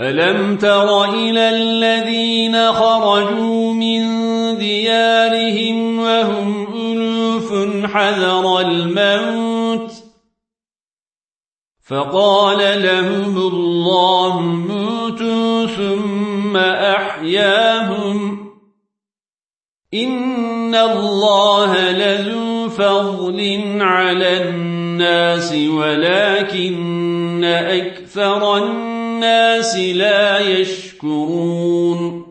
ألم تر إلى الذين خرجوا من ديارهم وهم ألوف حذر الموت؟ فقال لهم الله موتوا ثم أحياهم. إن الله لذو فضل على الناس ولكن أكثر الناس لا يشكرون